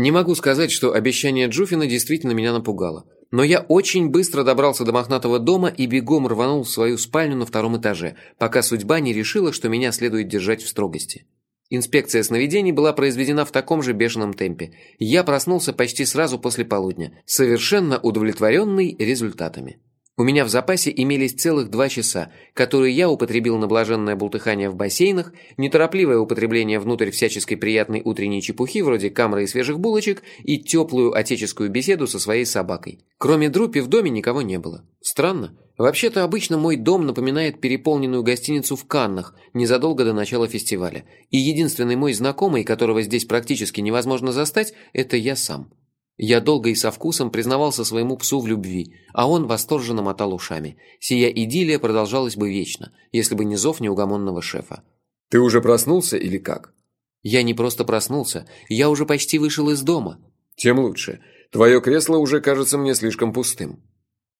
Не могу сказать, что обещание Джуфина действительно меня напугало. Но я очень быстро добрался до мохнатого дома и бегом рванул в свою спальню на втором этаже, пока судьба не решила, что меня следует держать в строгости. Инспекция сновидений была произведена в таком же бешеном темпе. Я проснулся почти сразу после полудня, совершенно удовлетворенный результатами. У меня в запасе имелись целых два часа, которые я употребил на блаженное бултыхание в бассейнах, неторопливое употребление внутрь всяческой приятной утренней чепухи вроде камры и свежих булочек и теплую отеческую беседу со своей собакой. Кроме Друпи в доме никого не было. Странно. Вообще-то обычно мой дом напоминает переполненную гостиницу в Каннах незадолго до начала фестиваля. И единственный мой знакомый, которого здесь практически невозможно застать, это я сам. Я долго и со вкусом признавался своему псу в любви, а он восторженно мотал ушами. Сия идиллия продолжалась бы вечно, если бы не зов неугомонного шефа. «Ты уже проснулся или как?» «Я не просто проснулся, я уже почти вышел из дома». «Тем лучше. Твое кресло уже кажется мне слишком пустым».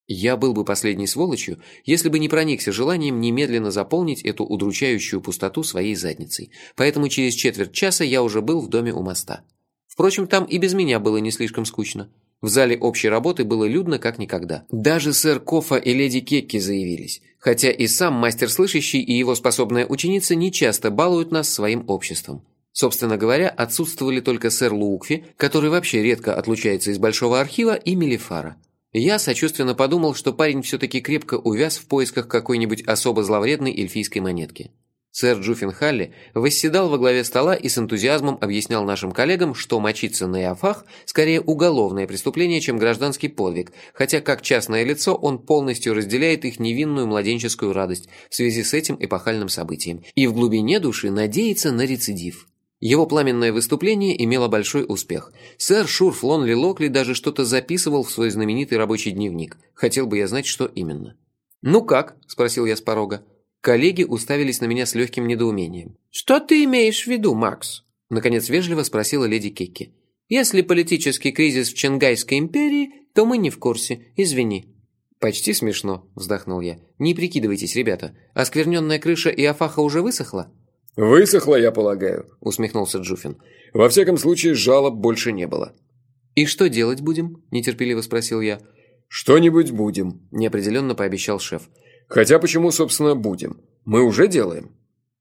Я был бы последней сволочью, если бы не проникся желанием немедленно заполнить эту удручающую пустоту своей задницей. Поэтому через четверть часа я уже был в доме у моста. Впрочем, там и без меня было не слишком скучно. В зале общей работы было людно как никогда. Даже сэр Кофа и леди Кекки заявились, хотя и сам мастер слышащий и его способная ученица не часто балуют нас своим обществом. Собственно говоря, отсутствовали только сэр Луукфи, который вообще редко отлучается из Большого архива, и Мелифара. Я сочувственно подумал, что парень все-таки крепко увяз в поисках какой-нибудь особо зловредной эльфийской монетки. Сэр Джуффин Халли восседал во главе стола и с энтузиазмом объяснял нашим коллегам, что мочиться на Иофах скорее уголовное преступление, чем гражданский подвиг, хотя как частное лицо он полностью разделяет их невинную младенческую радость в связи с этим эпохальным событием и в глубине души надеется на рецидив. Его пламенное выступление имело большой успех. Сэр Шурф Лонли Локли даже что-то записывал в свой знаменитый рабочий дневник. Хотел бы я знать, что именно. «Ну как?» – спросил я с порога. Коллеги уставились на меня с легким недоумением. «Что ты имеешь в виду, Макс?» Наконец вежливо спросила леди Кекки. «Если политический кризис в Чингайской империи, то мы не в курсе. Извини». «Почти смешно», – вздохнул я. «Не прикидывайтесь, ребята. Оскверненная крыша и Афаха уже высохла?» «Высохла, я полагаю», – усмехнулся Джуфин. «Во всяком случае, жалоб больше не было». «И что делать будем?» – нетерпеливо спросил я. «Что-нибудь будем», – неопределенно пообещал шеф. Хотя почему, собственно, будем? Мы уже делаем.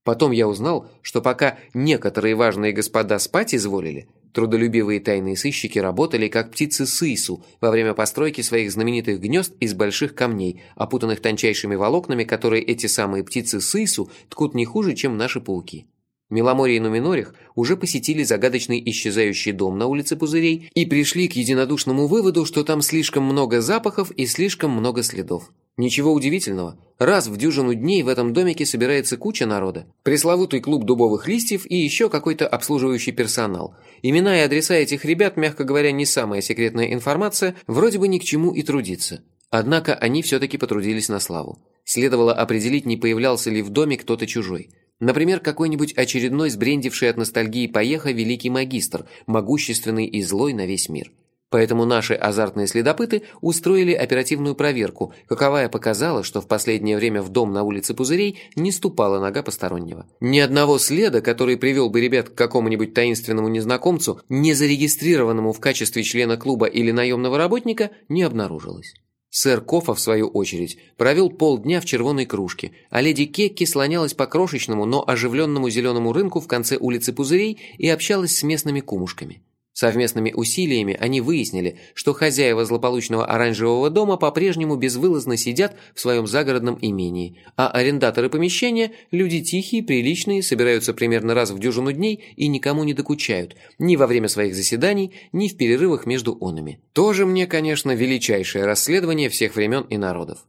Потом я узнал, что пока некоторые важные господа спать изволили, трудолюбивые тайные сыщики работали как птицы сысу во время постройки своих знаменитых гнезд из больших камней, опутанных тончайшими волокнами, которые эти самые птицы сысу ткут не хуже, чем наши пауки. Меломорий и Нуминорих уже посетили загадочный исчезающий дом на улице Пузырей и пришли к единодушному выводу, что там слишком много запахов и слишком много следов. Ничего удивительного. Раз в дюжину дней в этом домике собирается куча народа. Пресловутый клуб дубовых листьев и еще какой-то обслуживающий персонал. Имена и адреса этих ребят, мягко говоря, не самая секретная информация, вроде бы ни к чему и трудиться. Однако они все-таки потрудились на славу. Следовало определить, не появлялся ли в доме кто-то чужой. Например, какой-нибудь очередной сбрендивший от ностальгии поеха великий магистр, могущественный и злой на весь мир. Поэтому наши азартные следопыты устроили оперативную проверку, каковая показала, что в последнее время в дом на улице Пузырей не ступала нога постороннего. Ни одного следа, который привел бы ребят к какому-нибудь таинственному незнакомцу, не зарегистрированному в качестве члена клуба или наемного работника, не обнаружилось. Сэр Кофа, в свою очередь, провел полдня в червоной кружке, а леди Кекки слонялась по крошечному, но оживленному зеленому рынку в конце улицы Пузырей и общалась с местными кумушками. Совместными усилиями они выяснили, что хозяева злополучного оранжевого дома по-прежнему безвылазно сидят в своем загородном имении, а арендаторы помещения – люди тихие, приличные, собираются примерно раз в дюжину дней и никому не докучают, ни во время своих заседаний, ни в перерывах между онами. Тоже мне, конечно, величайшее расследование всех времен и народов.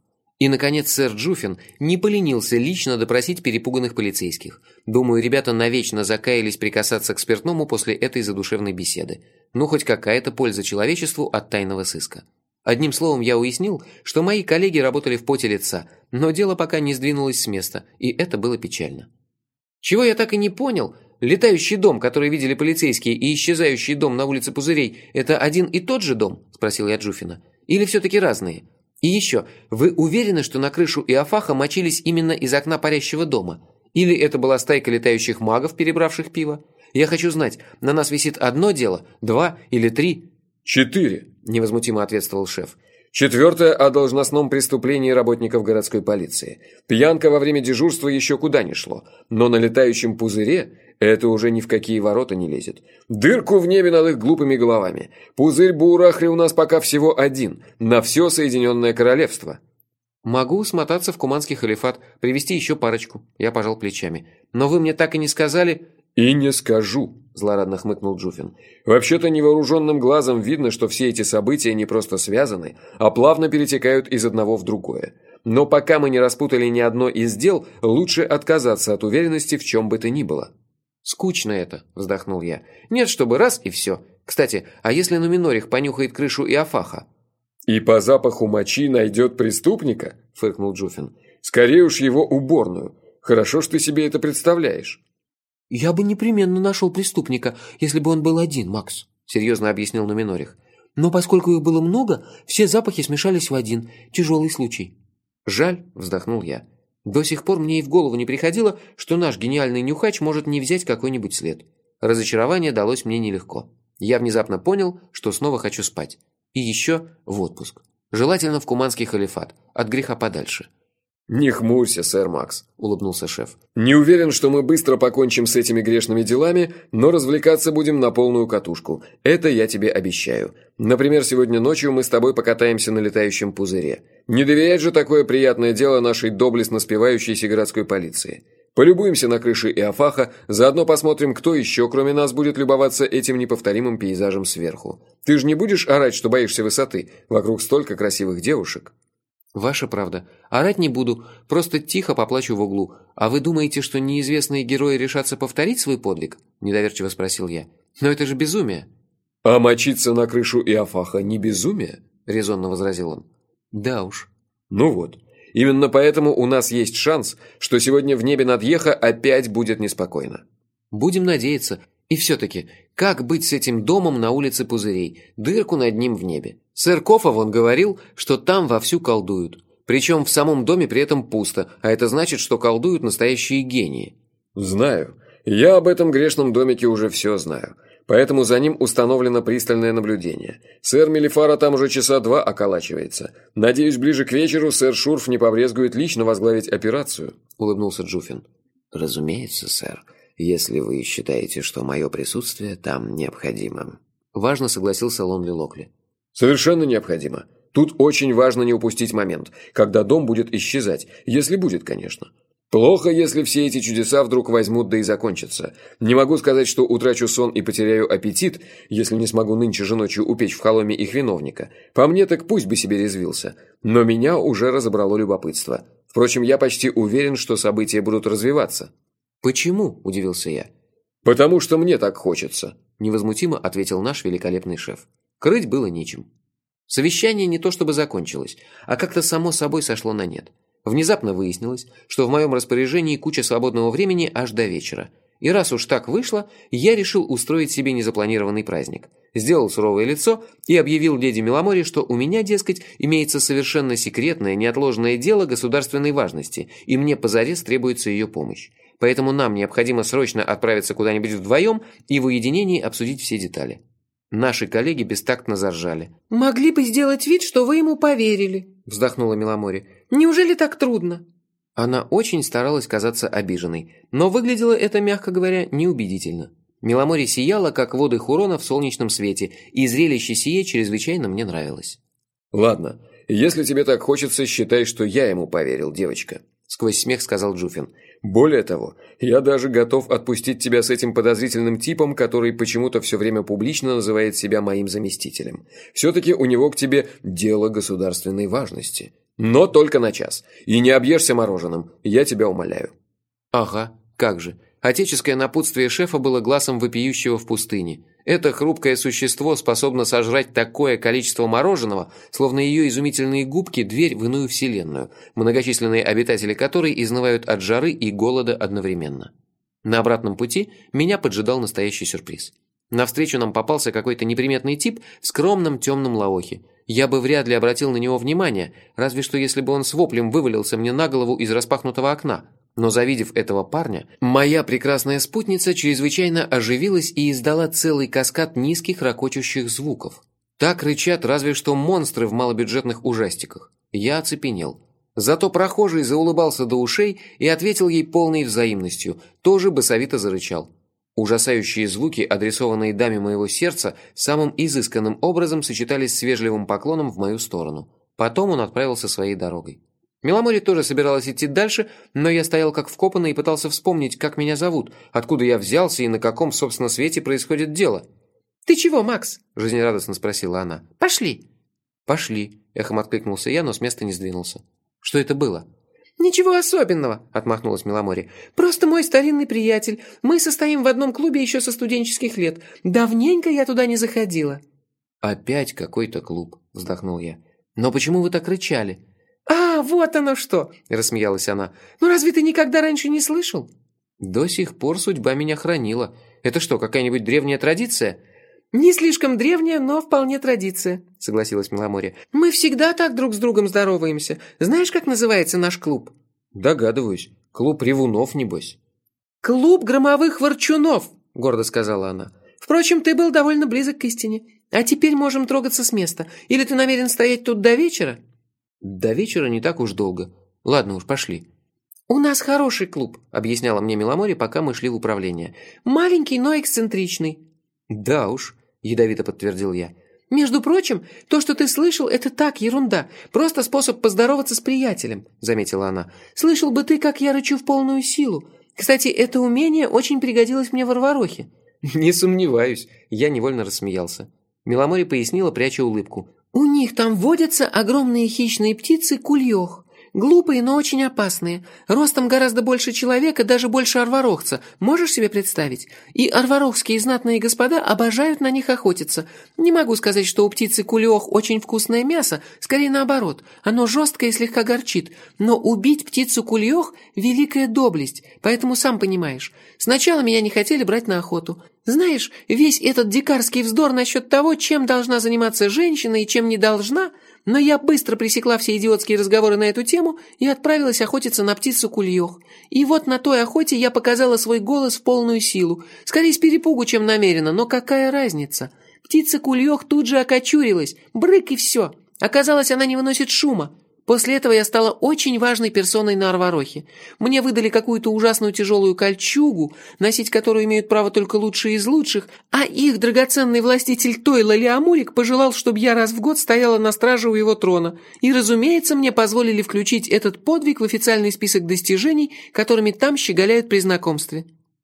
И, наконец, сэр Джуфин не поленился лично допросить перепуганных полицейских. Думаю, ребята навечно закаялись прикасаться к спиртному после этой задушевной беседы. Ну, хоть какая-то польза человечеству от тайного сыска. Одним словом, я уяснил, что мои коллеги работали в поте лица, но дело пока не сдвинулось с места, и это было печально. Чего я так и не понял, летающий дом, который видели полицейские, и исчезающий дом на улице Пузырей – это один и тот же дом? – спросил я Джуфина. Или все-таки разные? И еще, вы уверены, что на крышу Иофаха мочились именно из окна парящего дома? Или это была стайка летающих магов, перебравших пиво? Я хочу знать, на нас висит одно дело, два или три?» «Четыре», – невозмутимо ответствовал шеф. Четвертое о должностном преступлении работников городской полиции. Пьянка во время дежурства еще куда не шло, но на летающем пузыре это уже ни в какие ворота не лезет. Дырку в небе над их глупыми головами. Пузырь Бурахри у нас пока всего один, на все Соединенное Королевство. «Могу смотаться в Куманский халифат, привести еще парочку», – я пожал плечами. «Но вы мне так и не сказали...» «И не скажу», – злорадно хмыкнул Джуфин. «Вообще-то невооруженным глазом видно, что все эти события не просто связаны, а плавно перетекают из одного в другое. Но пока мы не распутали ни одно из дел, лучше отказаться от уверенности в чем бы то ни было». «Скучно это», – вздохнул я. «Нет, чтобы раз и все. Кстати, а если Нуминорих понюхает крышу Иофаха?» «И по запаху мочи найдет преступника?» – фыркнул Джуфин. «Скорее уж его уборную. Хорошо, что ты себе это представляешь». «Я бы непременно нашел преступника, если бы он был один, Макс», – серьезно объяснил Нуминорих. «Но поскольку их было много, все запахи смешались в один. Тяжелый случай». «Жаль», – вздохнул я. «До сих пор мне и в голову не приходило, что наш гениальный нюхач может не взять какой-нибудь след. Разочарование далось мне нелегко. Я внезапно понял, что снова хочу спать. И еще в отпуск. Желательно в Куманский халифат, от греха подальше». «Не хмурься, сэр Макс», – улыбнулся шеф. «Не уверен, что мы быстро покончим с этими грешными делами, но развлекаться будем на полную катушку. Это я тебе обещаю. Например, сегодня ночью мы с тобой покатаемся на летающем пузыре. Не доверять же такое приятное дело нашей доблестно спевающейся городской полиции. Полюбуемся на крыше Иофаха, заодно посмотрим, кто еще, кроме нас, будет любоваться этим неповторимым пейзажем сверху. Ты же не будешь орать, что боишься высоты? Вокруг столько красивых девушек». «Ваша правда. Орать не буду, просто тихо поплачу в углу. А вы думаете, что неизвестные герои решатся повторить свой подвиг?» – недоверчиво спросил я. «Но это же безумие». «А мочиться на крышу Иофаха не безумие?» – резонно возразил он. «Да уж». «Ну вот. Именно поэтому у нас есть шанс, что сегодня в небе над Еха опять будет неспокойно». «Будем надеяться. И все-таки, как быть с этим домом на улице Пузырей, дырку над ним в небе? Сэр Кофа вон говорил, что там вовсю колдуют. Причем в самом доме при этом пусто, а это значит, что колдуют настоящие гении. Знаю. Я об этом грешном домике уже все знаю. Поэтому за ним установлено пристальное наблюдение. Сэр Мелифара там уже часа два околачивается. Надеюсь, ближе к вечеру сэр Шурф не побрезгует лично возглавить операцию», – улыбнулся Джуфин. «Разумеется, сэр если вы считаете, что мое присутствие там необходимо». Важно согласился Лонли Локли. «Совершенно необходимо. Тут очень важно не упустить момент, когда дом будет исчезать, если будет, конечно. Плохо, если все эти чудеса вдруг возьмут да и закончатся. Не могу сказать, что утрачу сон и потеряю аппетит, если не смогу нынче же ночью упечь в холоме их виновника. По мне так пусть бы себе резвился. Но меня уже разобрало любопытство. Впрочем, я почти уверен, что события будут развиваться. «Почему?» – удивился я. «Потому что мне так хочется», – невозмутимо ответил наш великолепный шеф. Крыть было нечем. Совещание не то чтобы закончилось, а как-то само собой сошло на нет. Внезапно выяснилось, что в моем распоряжении куча свободного времени аж до вечера. И раз уж так вышло, я решил устроить себе незапланированный праздник. Сделал суровое лицо и объявил леди Меломоре, что у меня, дескать, имеется совершенно секретное, неотложное дело государственной важности, и мне позарез требуется ее помощь поэтому нам необходимо срочно отправиться куда-нибудь вдвоем и в уединении обсудить все детали. Наши коллеги бестактно заржали. «Могли бы сделать вид, что вы ему поверили», – вздохнула Миломори. «Неужели так трудно?» Она очень старалась казаться обиженной, но выглядело это, мягко говоря, неубедительно. Миломори сияла, как воды Хурона в солнечном свете, и зрелище сие чрезвычайно мне нравилось. «Ладно, если тебе так хочется, считай, что я ему поверил, девочка», – сквозь смех сказал Джуфин. Более того, я даже готов отпустить тебя с этим подозрительным типом, который почему-то все время публично называет себя моим заместителем. Все-таки у него к тебе дело государственной важности. Но только на час. И не объешься мороженым, я тебя умоляю». «Ага, как же. Отеческое напутствие шефа было глазом вопиющего в пустыне. Это хрупкое существо способно сожрать такое количество мороженого, словно ее изумительные губки – дверь в иную вселенную, многочисленные обитатели которой изнывают от жары и голода одновременно. На обратном пути меня поджидал настоящий сюрприз. Навстречу нам попался какой-то неприметный тип в скромном темном лаохе. Я бы вряд ли обратил на него внимание, разве что если бы он с воплем вывалился мне на голову из распахнутого окна – Но завидев этого парня, моя прекрасная спутница чрезвычайно оживилась и издала целый каскад низких ракочущих звуков. Так рычат разве что монстры в малобюджетных ужастиках. Я оцепенел. Зато прохожий заулыбался до ушей и ответил ей полной взаимностью, тоже басовито зарычал. Ужасающие звуки, адресованные даме моего сердца, самым изысканным образом сочетались с вежливым поклоном в мою сторону. Потом он отправился своей дорогой. Меломори тоже собиралась идти дальше, но я стоял как вкопанный и пытался вспомнить, как меня зовут, откуда я взялся и на каком, собственно, свете происходит дело. «Ты чего, Макс?» – жизнерадостно спросила она. «Пошли!» «Пошли!» – эхом откликнулся я, но с места не сдвинулся. «Что это было?» «Ничего особенного», – отмахнулась Меломори. «Просто мой старинный приятель. Мы состоим в одном клубе еще со студенческих лет. Давненько я туда не заходила». «Опять какой-то клуб», – вздохнул я. «Но почему вы так рычали?» «А, вот оно что!» – рассмеялась она. «Ну разве ты никогда раньше не слышал?» «До сих пор судьба меня хранила. Это что, какая-нибудь древняя традиция?» «Не слишком древняя, но вполне традиция», – согласилась Меломорья. «Мы всегда так друг с другом здороваемся. Знаешь, как называется наш клуб?» «Догадываюсь. Клуб ревунов, небось». «Клуб громовых ворчунов», – гордо сказала она. «Впрочем, ты был довольно близок к истине. А теперь можем трогаться с места. Или ты намерен стоять тут до вечера?» «До вечера не так уж долго. Ладно уж, пошли». «У нас хороший клуб», – объясняла мне Меломори, пока мы шли в управление. «Маленький, но эксцентричный». «Да уж», – ядовито подтвердил я. «Между прочим, то, что ты слышал, это так, ерунда. Просто способ поздороваться с приятелем», – заметила она. «Слышал бы ты, как я рычу в полную силу. Кстати, это умение очень пригодилось мне в Арварохе». «Не сомневаюсь», – я невольно рассмеялся. Меломори пояснила, пряча улыбку. «У них там водятся огромные хищные птицы кульёх. Глупые, но очень опасные. Ростом гораздо больше человека, даже больше арварохца. Можешь себе представить? И арварохские знатные господа обожают на них охотиться. Не могу сказать, что у птицы кулех очень вкусное мясо, скорее наоборот. Оно жесткое и слегка горчит. Но убить птицу кулех – великая доблесть, поэтому сам понимаешь. Сначала меня не хотели брать на охоту. Знаешь, весь этот дикарский вздор насчет того, чем должна заниматься женщина и чем не должна – но я быстро пресекла все идиотские разговоры на эту тему и отправилась охотиться на птицу кульёх. И вот на той охоте я показала свой голос в полную силу. Скорее с перепугу, чем намеренно, но какая разница? Птица кульёх тут же окочурилась. Брык и все. Оказалось, она не выносит шума. После этого я стала очень важной персоной на Арварохе. Мне выдали какую-то ужасную тяжелую кольчугу, носить которую имеют право только лучшие из лучших, а их драгоценный властитель Тойла Леамурик пожелал, чтобы я раз в год стояла на страже у его трона. И, разумеется, мне позволили включить этот подвиг в официальный список достижений, которыми там щеголяют при знакомстве.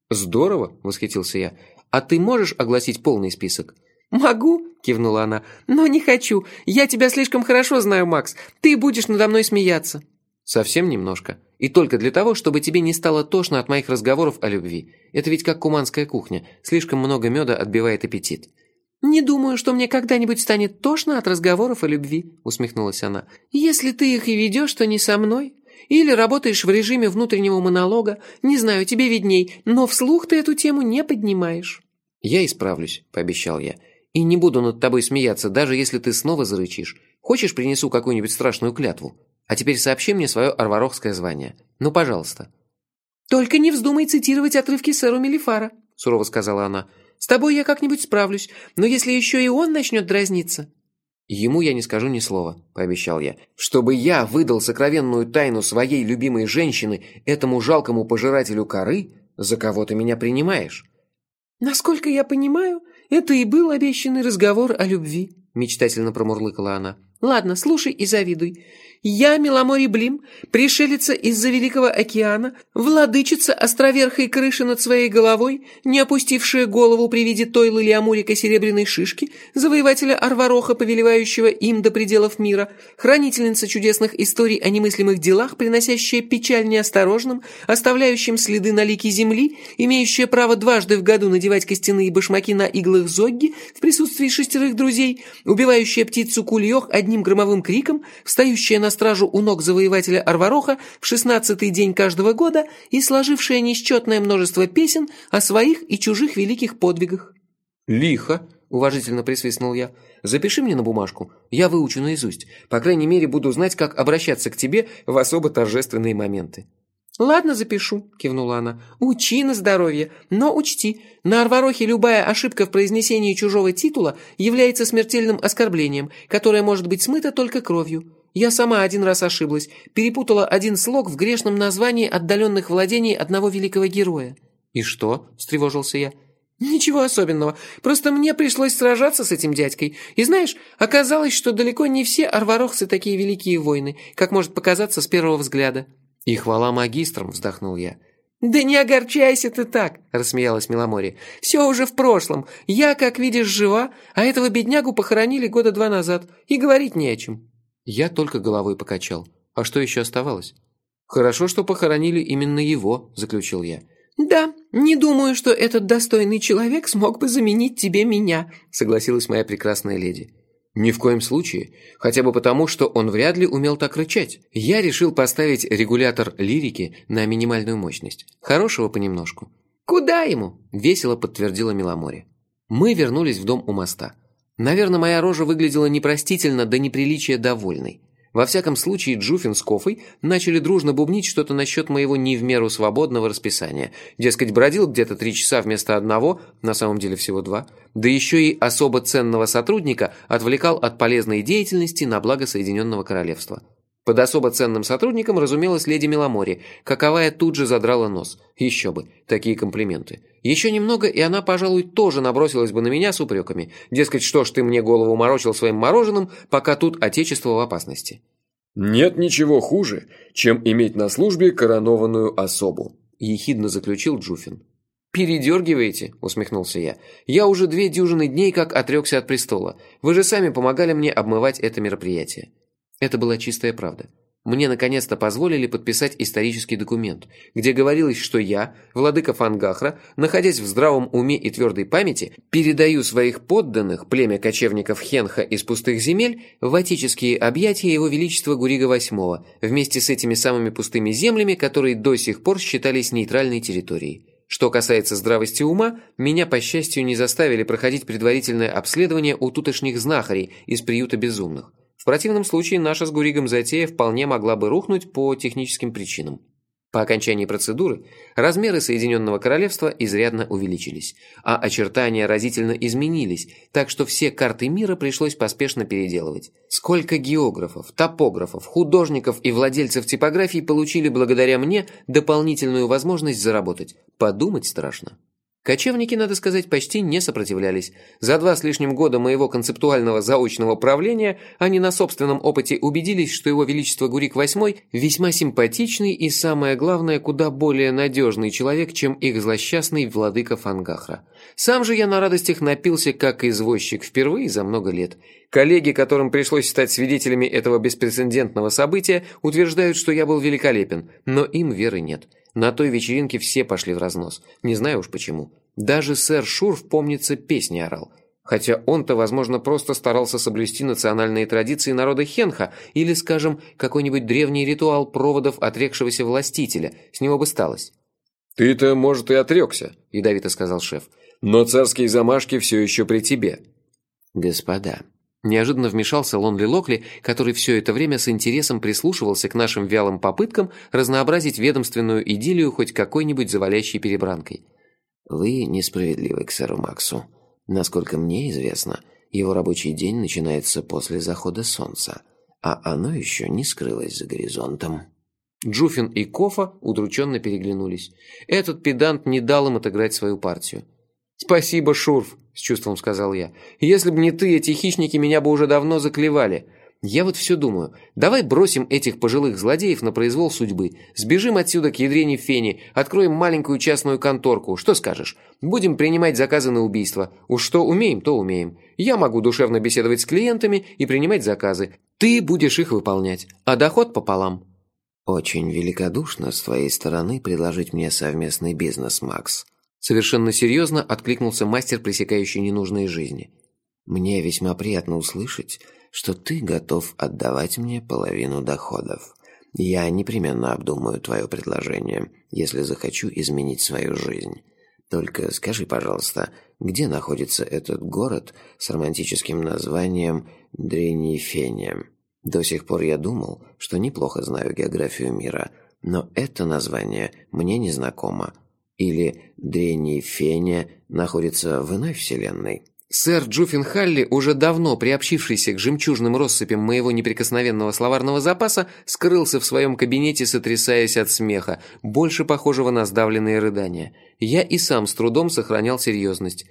«Здорово!» – восхитился я. «А ты можешь огласить полный список?» «Могу», – кивнула она, – «но не хочу. Я тебя слишком хорошо знаю, Макс. Ты будешь надо мной смеяться». «Совсем немножко. И только для того, чтобы тебе не стало тошно от моих разговоров о любви. Это ведь как куманская кухня. Слишком много меда отбивает аппетит». «Не думаю, что мне когда-нибудь станет тошно от разговоров о любви», – усмехнулась она. «Если ты их и ведешь, то не со мной. Или работаешь в режиме внутреннего монолога. Не знаю, тебе видней, но вслух ты эту тему не поднимаешь». «Я исправлюсь», – пообещал я. И не буду над тобой смеяться, даже если ты снова зарычишь. Хочешь, принесу какую-нибудь страшную клятву? А теперь сообщи мне свое арварохское звание. Ну, пожалуйста». «Только не вздумай цитировать отрывки сэру Мелифара», – сурово сказала она. «С тобой я как-нибудь справлюсь, но если еще и он начнет дразниться...» «Ему я не скажу ни слова», – пообещал я. «Чтобы я выдал сокровенную тайну своей любимой женщины этому жалкому пожирателю коры, за кого ты меня принимаешь?» «Насколько я понимаю, это и был обещанный разговор о любви», – мечтательно промурлыкала она. «Ладно, слушай и завидуй. Я, Меломори Блим, пришелица из-за Великого океана, владычица островерхой крыши над своей головой, не опустившая голову при виде той Лилиамурика серебряной шишки, завоевателя Арвароха, повелевающего им до пределов мира, хранительница чудесных историй о немыслимых делах, приносящая печаль неосторожным, оставляющим следы на лике земли, имеющая право дважды в году надевать костяные башмаки на иглах зогги в присутствии шестерых друзей, убивающая птицу кульёх одним громовым криком, встающая на стражу у ног завоевателя Арвароха в шестнадцатый день каждого года и сложившая несчетное множество песен о своих и чужих великих подвигах. «Лихо!» – уважительно присвистнул я. «Запиши мне на бумажку, я выучу наизусть. По крайней мере, буду знать, как обращаться к тебе в особо торжественные моменты». «Ладно, запишу», – кивнула она. «Учи на здоровье, но учти, на Арварохе любая ошибка в произнесении чужого титула является смертельным оскорблением, которое может быть смыто только кровью. Я сама один раз ошиблась, перепутала один слог в грешном названии отдаленных владений одного великого героя». «И что?» – встревожился я. «Ничего особенного. Просто мне пришлось сражаться с этим дядькой. И знаешь, оказалось, что далеко не все арварохцы такие великие воины, как может показаться с первого взгляда». «И хвала магистрам!» – вздохнул я. «Да не огорчайся ты так!» – рассмеялась Миломори. «Все уже в прошлом. Я, как видишь, жива, а этого беднягу похоронили года два назад. И говорить не о чем». Я только головой покачал. А что еще оставалось? «Хорошо, что похоронили именно его», – заключил я. «Да, не думаю, что этот достойный человек смог бы заменить тебе меня», – согласилась моя прекрасная леди. Ни в коем случае. Хотя бы потому, что он вряд ли умел так рычать. Я решил поставить регулятор лирики на минимальную мощность. Хорошего понемножку. «Куда ему?» – весело подтвердила Миломоре. Мы вернулись в дом у моста. Наверное, моя рожа выглядела непростительно до неприличия довольной. Во всяком случае, Джуфин с Кофой начали дружно бубнить что-то насчет моего не в меру свободного расписания. Дескать, бродил где-то три часа вместо одного, на самом деле всего два, да еще и особо ценного сотрудника отвлекал от полезной деятельности на благо Соединенного Королевства. Под особо ценным сотрудником, разумелась леди Меломори, каковая тут же задрала нос. Еще бы, такие комплименты. Еще немного, и она, пожалуй, тоже набросилась бы на меня с упреками. Дескать, что ж ты мне голову морочил своим мороженым, пока тут отечество в опасности. «Нет ничего хуже, чем иметь на службе коронованную особу», – ехидно заключил Джуфин. «Передергиваете?» – усмехнулся я. «Я уже две дюжины дней как отрекся от престола. Вы же сами помогали мне обмывать это мероприятие». Это была чистая правда. Мне наконец-то позволили подписать исторический документ, где говорилось, что я, владыка Фангахра, находясь в здравом уме и твердой памяти, передаю своих подданных, племя кочевников Хенха из пустых земель, в отеческие объятия его величества Гурига VIII, вместе с этими самыми пустыми землями, которые до сих пор считались нейтральной территорией. Что касается здравости ума, меня, по счастью, не заставили проходить предварительное обследование у тутошних знахарей из приюта безумных противном случае наша с Гуригом затея вполне могла бы рухнуть по техническим причинам. По окончании процедуры размеры Соединенного Королевства изрядно увеличились, а очертания разительно изменились, так что все карты мира пришлось поспешно переделывать. Сколько географов, топографов, художников и владельцев типографий получили благодаря мне дополнительную возможность заработать. Подумать страшно. Кочевники, надо сказать, почти не сопротивлялись. За два с лишним года моего концептуального заочного правления они на собственном опыте убедились, что его величество Гурик VIII весьма симпатичный и, самое главное, куда более надежный человек, чем их злосчастный владыка Фангахра. Сам же я на радостях напился как извозчик впервые за много лет. Коллеги, которым пришлось стать свидетелями этого беспрецедентного события, утверждают, что я был великолепен, но им веры нет. На той вечеринке все пошли в разнос. Не знаю уж почему. Даже сэр Шурф, помнится, песни орал. Хотя он-то, возможно, просто старался соблюсти национальные традиции народа Хенха или, скажем, какой-нибудь древний ритуал проводов отрекшегося властителя. С него бы сталось. «Ты-то, может, и отрекся», – ядовито сказал шеф. «Но царские замашки все еще при тебе». «Господа», Неожиданно вмешался Лонли Локли, который все это время с интересом прислушивался к нашим вялым попыткам разнообразить ведомственную идиллию хоть какой-нибудь завалящей перебранкой. «Вы несправедливы к сэру Максу. Насколько мне известно, его рабочий день начинается после захода солнца, а оно еще не скрылось за горизонтом». Джуфин и Кофа удрученно переглянулись. Этот педант не дал им отыграть свою партию. «Спасибо, Шурф», – с чувством сказал я. «Если бы не ты, эти хищники меня бы уже давно заклевали. Я вот все думаю, давай бросим этих пожилых злодеев на произвол судьбы, сбежим отсюда к ядрене фени, откроем маленькую частную конторку, что скажешь? Будем принимать заказы на убийство. Уж что умеем, то умеем. Я могу душевно беседовать с клиентами и принимать заказы. Ты будешь их выполнять, а доход пополам». «Очень великодушно с твоей стороны предложить мне совместный бизнес, Макс», Совершенно серьезно откликнулся мастер, пресекающий ненужные жизни. «Мне весьма приятно услышать, что ты готов отдавать мне половину доходов. Я непременно обдумаю твое предложение, если захочу изменить свою жизнь. Только скажи, пожалуйста, где находится этот город с романтическим названием Дренифения? До сих пор я думал, что неплохо знаю географию мира, но это название мне не знакомо. Или Дренни Феня находится в иной вселенной. Сэр Джуффин Халли, уже давно приобщившийся к жемчужным россыпям моего неприкосновенного словарного запаса, скрылся в своем кабинете, сотрясаясь от смеха, больше похожего на сдавленные рыдания. Я и сам с трудом сохранял серьезность.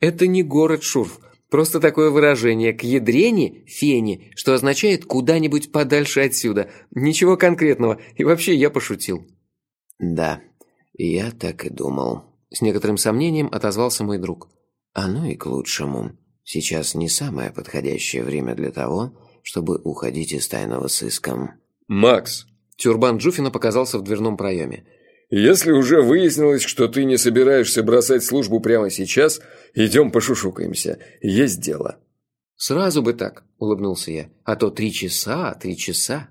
«Это не город Шурф, просто такое выражение «к ядрене» – «фене», что означает «куда-нибудь подальше отсюда». Ничего конкретного, и вообще я пошутил». «Да, я так и думал», – с некоторым сомнением отозвался мой друг. Оно и к лучшему. Сейчас не самое подходящее время для того, чтобы уходить из тайного сыска. «Макс!» Тюрбан Джуфина показался в дверном проеме. «Если уже выяснилось, что ты не собираешься бросать службу прямо сейчас, идем пошушукаемся. Есть дело». «Сразу бы так», — улыбнулся я. «А то три часа, три часа».